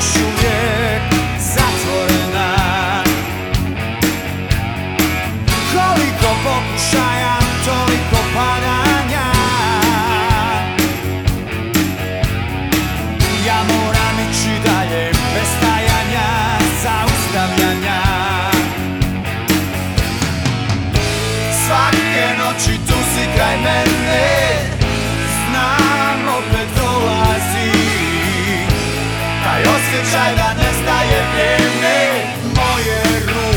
još uvijek zatvorena. Koliko pokušaja, toliko padanja. Ja moram ići dalje bez kada nestaje vrijeme moje ruke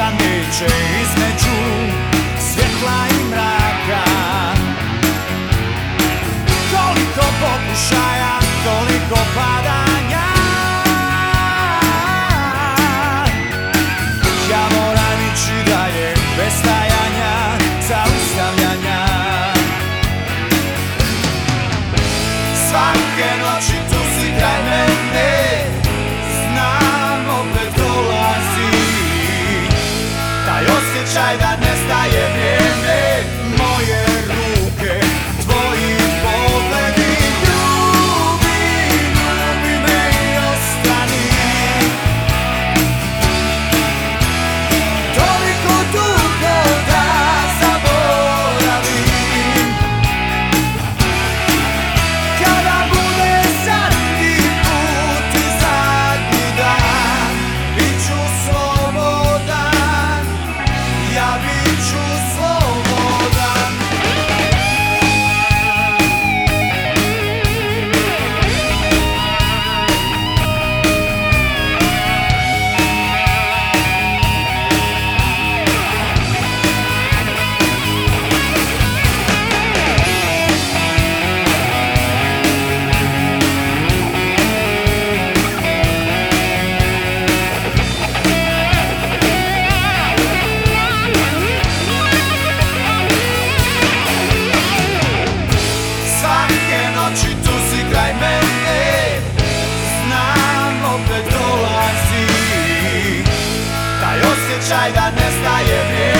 ništa neće između svjetla i mraka. Koliko pokušaja, toliko pada Ja bez Svake noći osjećaj da nestaje vrijeme. osjećaj da nestaje vrijeme